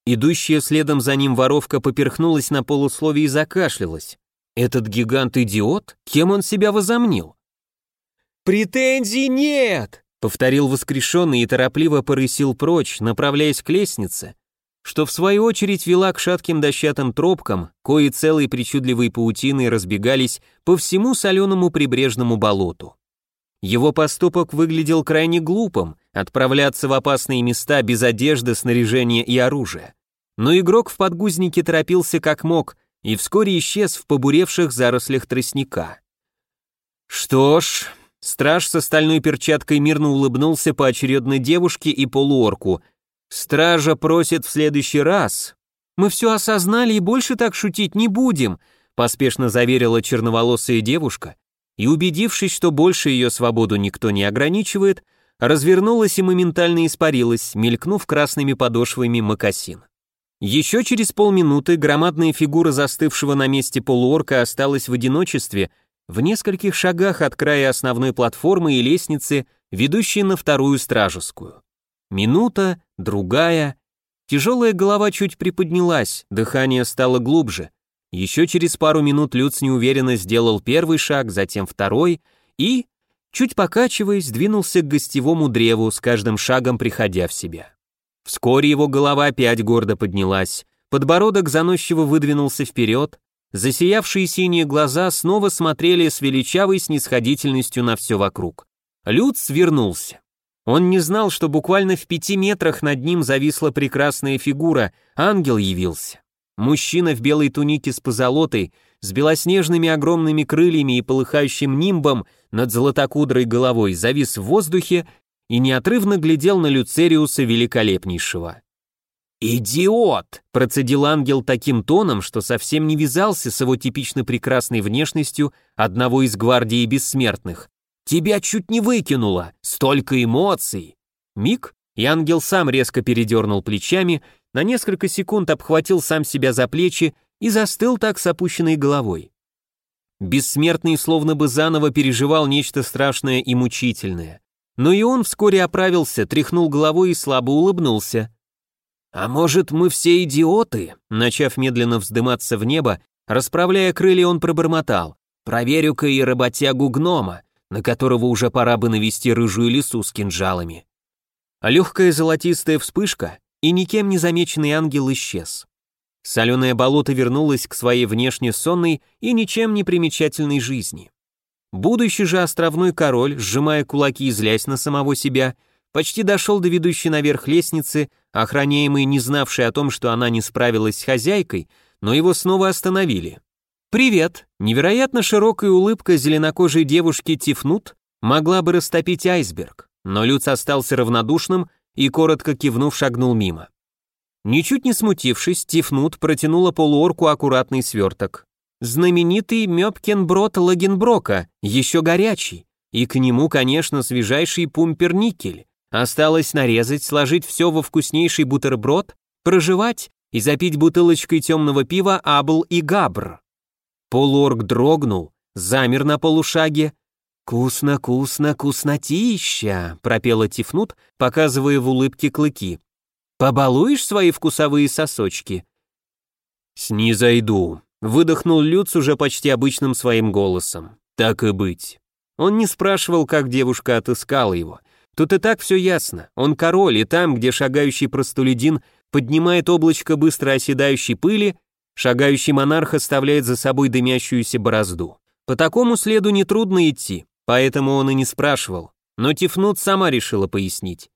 Идущая следом за ним воровка поперхнулась на полусловие и закашлялась. «Этот гигант-идиот? Кем он себя возомнил?» «Претензий нет!» — повторил воскрешенный и торопливо порысил прочь, направляясь к лестнице, что в свою очередь вела к шатким дощатым тропкам, кои целой причудливой паутиной разбегались по всему соленому прибрежному болоту. Его поступок выглядел крайне глупым, отправляться в опасные места без одежды, снаряжения и оружия. Но игрок в подгузнике торопился как мог и вскоре исчез в побуревших зарослях тростника. Что ж, страж с стальной перчаткой мирно улыбнулся поочередно девушке и полуорку – Стража просит в следующий раз. Мы все осознали и больше так шутить не будем, поспешно заверила черноволосая девушка и, убедившись, что больше ее свободу никто не ограничивает, развернулась и моментально испарилась, мелькнув красными подошвами мокасин. Еще через полминуты громадная фигура застывшего на месте полуорка осталась в одиночестве в нескольких шагах от края основной платформы и лестницы, ведущей на вторую стражескую. Минута, другая. Тяжелая голова чуть приподнялась, дыхание стало глубже. Еще через пару минут Люц неуверенно сделал первый шаг, затем второй и, чуть покачиваясь, двинулся к гостевому древу, с каждым шагом приходя в себя. Вскоре его голова опять гордо поднялась, подбородок заносчиво выдвинулся вперед, засиявшие синие глаза снова смотрели с величавой снисходительностью на все вокруг. Люц свернулся. Он не знал, что буквально в пяти метрах над ним зависла прекрасная фигура, ангел явился. Мужчина в белой тунике с позолотой, с белоснежными огромными крыльями и полыхающим нимбом над золотокудрой головой завис в воздухе и неотрывно глядел на Люцериуса Великолепнейшего. «Идиот!» – процедил ангел таким тоном, что совсем не вязался с его типично прекрасной внешностью одного из гвардии бессмертных. Тебя чуть не выкинуло! Столько эмоций!» Миг, и ангел сам резко передернул плечами, на несколько секунд обхватил сам себя за плечи и застыл так с опущенной головой. Бессмертный словно бы заново переживал нечто страшное и мучительное. Но и он вскоре оправился, тряхнул головой и слабо улыбнулся. «А может, мы все идиоты?» Начав медленно вздыматься в небо, расправляя крылья, он пробормотал. «Проверю-ка и работягу гнома на которого уже пора бы навести рыжую лису с кинжалами. Легкая золотистая вспышка, и никем не замеченный ангел исчез. Соленое болото вернулось к своей внешне сонной и ничем не примечательной жизни. Будущий же островной король, сжимая кулаки и злясь на самого себя, почти дошел до ведущей наверх лестницы, охраняемой не знавшей о том, что она не справилась с хозяйкой, но его снова остановили. «Привет!» Невероятно широкая улыбка зеленокожей девушки Тифнут могла бы растопить айсберг, но Люц остался равнодушным и, коротко кивнув, шагнул мимо. Ничуть не смутившись, Тифнут протянула полуорку аккуратный сверток. Знаменитый Мёбкенброд Лагенброка, еще горячий, и к нему, конечно, свежайший пумперникель. Осталось нарезать, сложить все во вкуснейший бутерброд, проживать и запить бутылочкой темного пива Абл и Габр. Полуорг дрогнул, замер на полушаге. «Вкусно, вкусно, вкуснотища!» — пропела Тифнут, показывая в улыбке клыки. «Побалуешь свои вкусовые сосочки?» «Снизойду», — выдохнул Люц уже почти обычным своим голосом. «Так и быть». Он не спрашивал, как девушка отыскала его. Тут и так все ясно. Он король, и там, где шагающий простолюдин поднимает облачко быстро оседающей пыли, Шагающий монарх оставляет за собой дымящуюся борозду. По такому следу нетрудно идти, поэтому он и не спрашивал. Но Тифнут сама решила пояснить.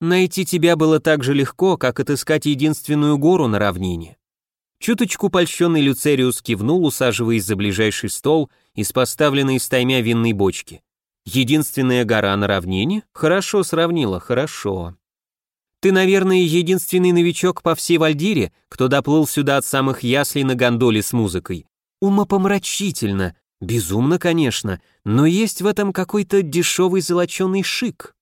Найти тебя было так же легко, как отыскать единственную гору на равнине. Чуточку польщенный Люцериус кивнул, усаживаясь за ближайший стол из поставленной стаймя винной бочки. Единственная гора на равнине? Хорошо сравнила, хорошо. Ты, наверное, единственный новичок по всей Вальдире, кто доплыл сюда от самых яслей на гондоле с музыкой. Умопомрачительно. Безумно, конечно, но есть в этом какой-то дешевый золоченый шик.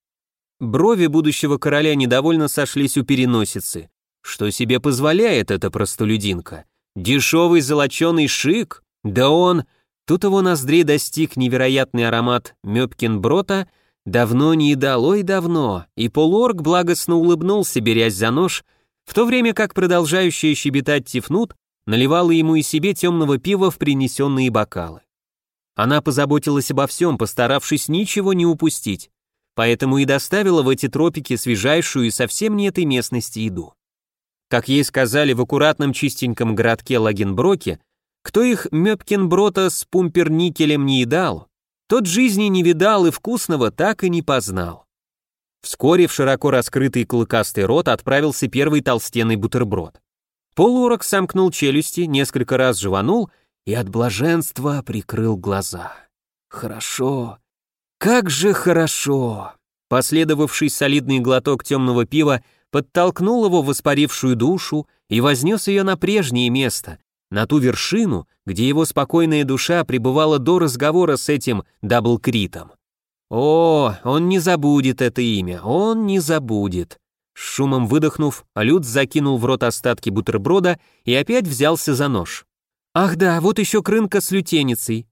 Брови будущего короля недовольно сошлись у переносицы. Что себе позволяет эта простолюдинка? Дешевый золоченый шик? Да он... Тут его ноздрей достиг невероятный аромат Мёбкин-брота, давно не едало и давно, и полуорг благостно улыбнулся, берясь за нож, в то время как продолжающая щебетать Тифнут наливала ему и себе темного пива в принесенные бокалы. Она позаботилась обо всем, постаравшись ничего не упустить, поэтому и доставила в эти тропики свежайшую и совсем не этой местности еду. Как ей сказали в аккуратном чистеньком городке Лагенброке, кто их Мёпкинброта с пумперникелем не едал, тот жизни не видал и вкусного так и не познал. Вскоре в широко раскрытый клыкастый рот отправился первый толстенный бутерброд. Полуорок сомкнул челюсти, несколько раз жеванул и от блаженства прикрыл глаза. Хорошо. Как же хорошо. Последовавший солидный глоток темного пива подтолкнул его в воспарившую душу и вознес ее на прежнее место, на ту вершину, где его спокойная душа пребывала до разговора с этим даблкритом. О, он не забудет это имя, он не забудет. С шумом выдохнув, Люд закинул в рот остатки бутерброда и опять взялся за нож. Ах да, вот еще крынка с лютеницей.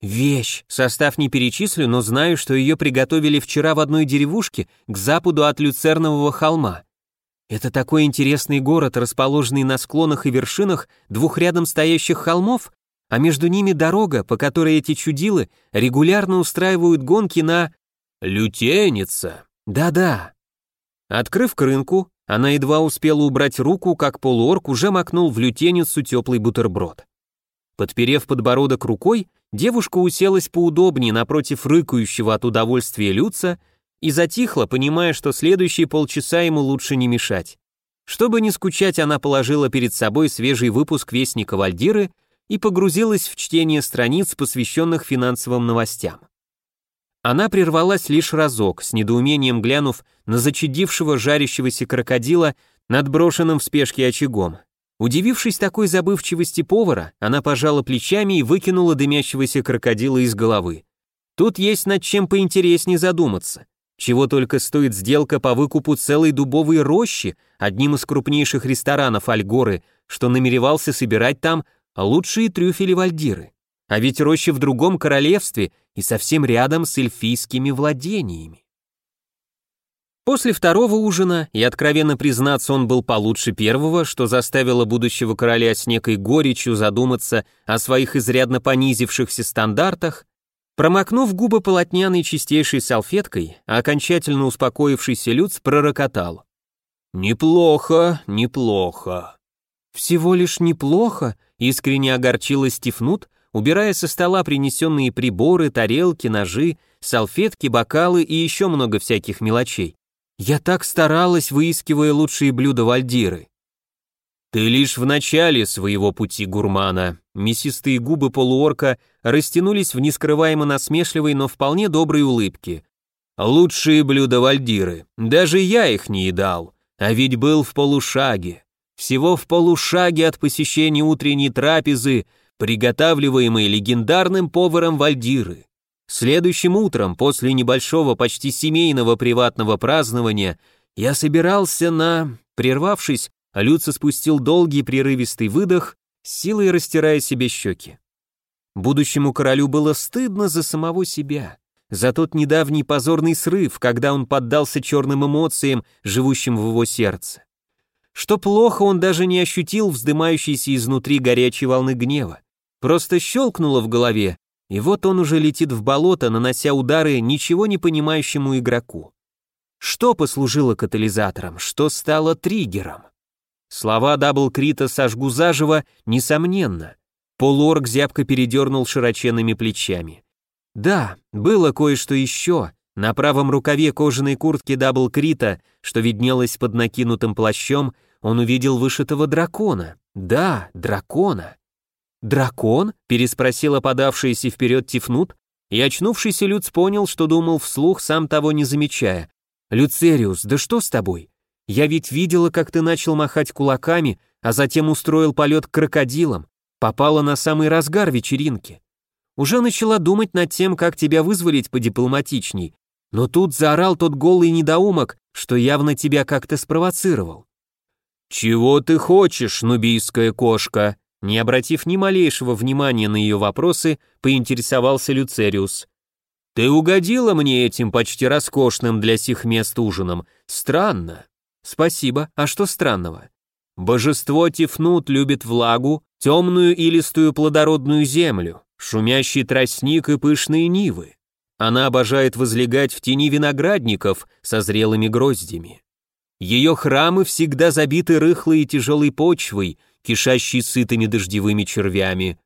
Вещь. Состав не перечислю, но знаю, что ее приготовили вчера в одной деревушке к западу от Люцернового холма. Это такой интересный город, расположенный на склонах и вершинах двух рядом стоящих холмов, а между ними дорога, по которой эти чудилы регулярно устраивают гонки на... Лютеница. Да-да. Открыв крынку, она едва успела убрать руку, как полуорк уже макнул в лютеницу теплый бутерброд. Подперев подбородок рукой, девушка уселась поудобнее напротив рыкающего от удовольствия Люца и затихла, понимая, что следующие полчаса ему лучше не мешать. Чтобы не скучать, она положила перед собой свежий выпуск Вестника Вальдиры и погрузилась в чтение страниц, посвященных финансовым новостям. Она прервалась лишь разок, с недоумением глянув на зачадившего жарящегося крокодила над брошенным в спешке очагом. Удивившись такой забывчивости повара, она пожала плечами и выкинула дымящегося крокодила из головы. Тут есть над чем поинтереснее задуматься. Чего только стоит сделка по выкупу целой дубовой рощи, одним из крупнейших ресторанов Альгоры, что намеревался собирать там лучшие трюфели Вальдиры. А ведь роща в другом королевстве и совсем рядом с эльфийскими владениями. После второго ужина, и откровенно признаться, он был получше первого, что заставило будущего короля с некой горечью задуматься о своих изрядно понизившихся стандартах, Промокнув губы полотняной чистейшей салфеткой, окончательно успокоившийся Люц пророкотал. «Неплохо, неплохо». «Всего лишь неплохо», — искренне огорчилась Стефнут, убирая со стола принесенные приборы, тарелки, ножи, салфетки, бокалы и еще много всяких мелочей. «Я так старалась, выискивая лучшие блюда Вальдиры». «Ты лишь в начале своего пути, гурмана». Мясистые губы полуорка растянулись в нескрываемо насмешливой, но вполне доброй улыбке. «Лучшие блюда Вальдиры. Даже я их не едал. А ведь был в полушаге. Всего в полушаге от посещения утренней трапезы, приготавливаемой легендарным поваром Вальдиры. Следующим утром, после небольшого, почти семейного приватного празднования, я собирался на... Прервавшись, Люца спустил долгий прерывистый выдох, силой растирая себе щеки. Будущему королю было стыдно за самого себя, за тот недавний позорный срыв, когда он поддался черным эмоциям, живущим в его сердце. Что плохо, он даже не ощутил вздымающейся изнутри горячей волны гнева. Просто щелкнуло в голове, и вот он уже летит в болото, нанося удары ничего не понимающему игроку. Что послужило катализатором, что стало триггером? Слова Даблкрита сожгу заживо, несомненно. Полуорг зябко передернул широченными плечами. Да, было кое-что еще. На правом рукаве кожаной куртки Даблкрита, что виднелось под накинутым плащом, он увидел вышитого дракона. Да, дракона. «Дракон?» — переспросила подавшаяся вперед Тифнут, И очнувшийся Люц понял, что думал вслух, сам того не замечая. «Люцериус, да что с тобой? Я ведь видела, как ты начал махать кулаками, а затем устроил полет к крокодилам. Попала на самый разгар вечеринки. Уже начала думать над тем, как тебя вызволить подипломатичней, но тут заорал тот голый недоумок, что явно тебя как-то спровоцировал. «Чего ты хочешь, нубийская кошка?» Не обратив ни малейшего внимания на ее вопросы, поинтересовался Люцериус. «Ты угодила мне этим почти роскошным для сих мест ужином. Странно». «Спасибо. А что странного?» «Божество Тифнут любит влагу, темную и листую плодородную землю, шумящий тростник и пышные нивы. Она обожает возлегать в тени виноградников со зрелыми гроздями. Ее храмы всегда забиты рыхлой и тяжелой почвой, кишащей сытыми дождевыми червями.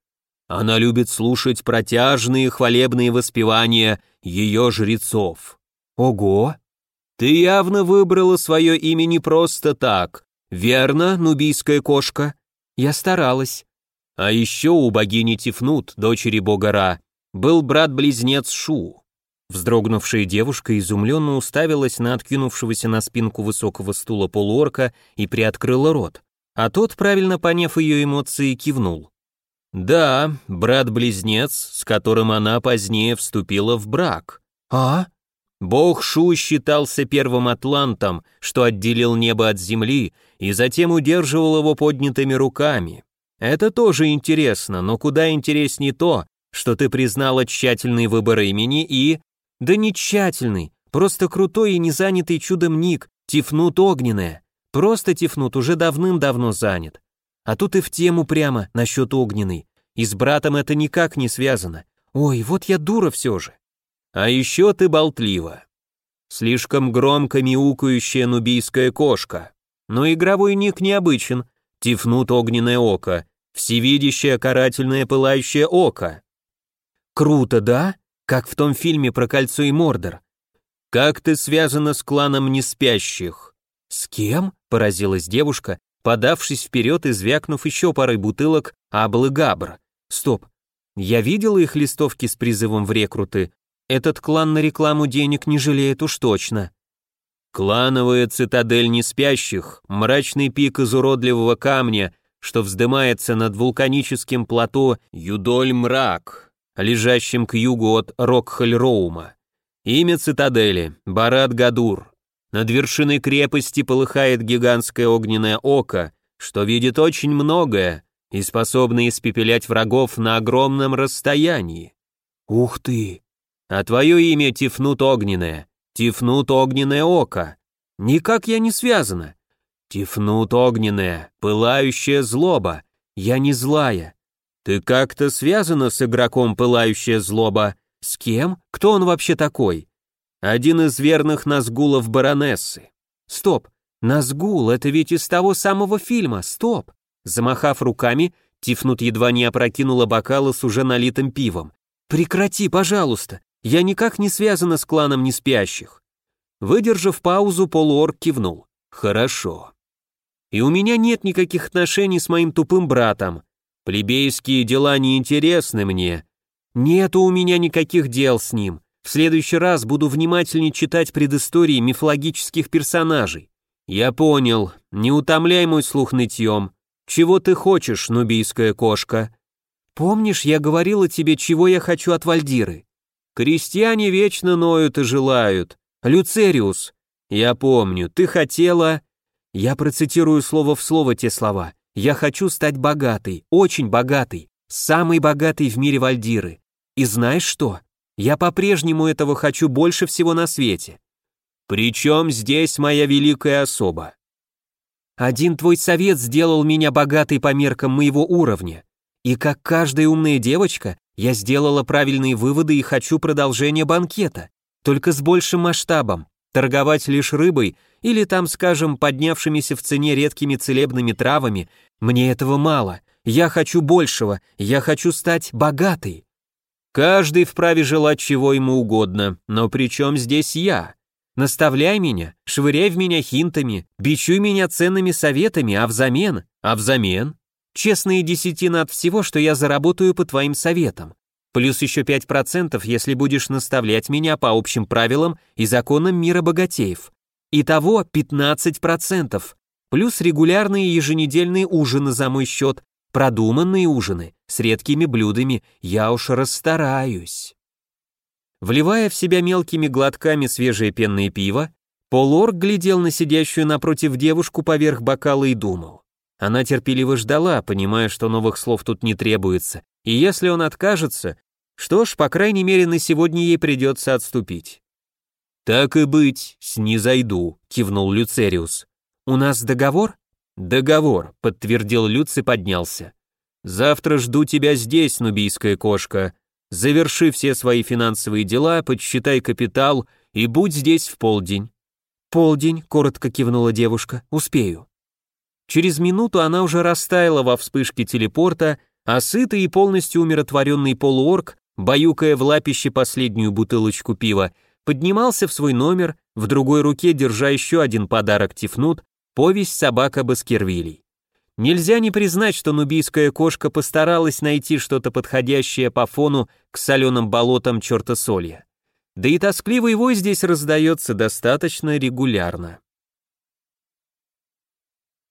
Она любит слушать протяжные хвалебные воспевания ее жрецов. Ого! Ты явно выбрала свое имя не просто так, верно, нубийская кошка? Я старалась. А еще у богини Тифнут, дочери бога Ра, был брат-близнец Шу. Вздрогнувшая девушка изумленно уставилась на откинувшегося на спинку высокого стула полуорка и приоткрыла рот, а тот, правильно поняв ее эмоции, кивнул. «Да, брат-близнец, с которым она позднее вступила в брак». «А?» Бог Шу считался первым атлантом, что отделил небо от земли и затем удерживал его поднятыми руками. Это тоже интересно, но куда интереснее то, что ты признала тщательный выбор имени и да не тщательный, просто крутой и не занятый чудом ник, Тифнут огненная. Просто Тифнут уже давным-давно занят. А тут и в тему прямо насчет огненной. И с братом это никак не связано. Ой, вот я дура все же. А еще ты болтлива. Слишком громко мяукающая нубийская кошка. Но игровой ник необычен. Тифнут огненное око. Всевидящее карательное пылающее око. Круто, да? Как в том фильме про кольцо и Мордор. Как ты связана с кланом неспящих? С кем? Поразилась девушка, подавшись вперед и звякнув еще парой бутылок Абл Габр. Стоп. Я видела их листовки с призывом в рекруты. Этот клан на рекламу денег не жалеет уж точно. Клановая цитадель неспящих, мрачный пик из уродливого камня, что вздымается над вулканическим плато Юдоль-Мрак, лежащим к югу от Рокхольроума. Имя цитадели – Барат-Гадур. Над вершиной крепости полыхает гигантское огненное око, что видит очень многое и способно испепелять врагов на огромном расстоянии. Ух ты! А твое имя Тифнут Огненное, Тифнут Огненное Око. Никак я не связана. Тифнут Огненное, пылающая злоба. Я не злая, «Ты как-то связана с игроком Пылающая Злоба? С кем? Кто он вообще такой?» «Один из верных Назгулов баронессы». «Стоп! Назгул, это ведь из того самого фильма, стоп!» Замахав руками, Тифнут едва не опрокинула бокалы с уже налитым пивом. «Прекрати, пожалуйста! Я никак не связана с кланом неспящих!» Выдержав паузу, полуорг кивнул. «Хорошо. И у меня нет никаких отношений с моим тупым братом. Плебейские дела не интересны мне. Нету у меня никаких дел с ним. В следующий раз буду внимательнее читать предыстории мифологических персонажей. Я понял, не утомляй мой слух нытьем. Чего ты хочешь, нубийская кошка? Помнишь, я говорила тебе, чего я хочу от Вальдиры? Крестьяне вечно ноют и желают. Люцериус, я помню, ты хотела... Я процитирую слово в слово те слова. Я хочу стать богатой, очень богатой, самой богатой в мире Вальдиры. И знаешь что? Я по-прежнему этого хочу больше всего на свете. Причем здесь моя великая особа? Один твой совет сделал меня богатой по меркам моего уровня. И как каждая умная девочка, я сделала правильные выводы и хочу продолжения банкета, только с большим масштабом. Торговать лишь рыбой или там, скажем, поднявшимися в цене редкими целебными травами, мне этого мало. Я хочу большего, я хочу стать богатой. Каждый вправе желать чего ему угодно, но при чем здесь я? Наставляй меня, швыряй в меня хинтами, бичуй меня ценными советами, а взамен, а взамен? Честные десятины от всего, что я заработаю по твоим советам. плюс еще 5%, если будешь наставлять меня по общим правилам и законам мира богатеев. Итого 15%, плюс регулярные еженедельные ужины за мой счет, продуманные ужины с редкими блюдами, я уж расстараюсь. Вливая в себя мелкими глотками свежее пенное пиво, Полорг глядел на сидящую напротив девушку поверх бокала и думал. Она терпеливо ждала, понимая, что новых слов тут не требуется, и если он откажется, что ж, по крайней мере, на сегодня ей придется отступить. «Так и быть, снизойду», — кивнул Люцериус. «У нас договор?» «Договор», — подтвердил Люц и поднялся. «Завтра жду тебя здесь, нубийская кошка. Заверши все свои финансовые дела, подсчитай капитал и будь здесь в полдень». «Полдень», — коротко кивнула девушка, — «успею». Через минуту она уже растаяла во вспышке телепорта, а сытый и полностью умиротворенный полуорг, баюкая в лапище последнюю бутылочку пива, поднимался в свой номер, в другой руке держа еще один подарок Тифнут, повесть собака Баскервилей. Нельзя не признать, что нубийская кошка постаралась найти что-то подходящее по фону к соленым болотам черта солья. Да и тоскливый вой здесь раздается достаточно регулярно.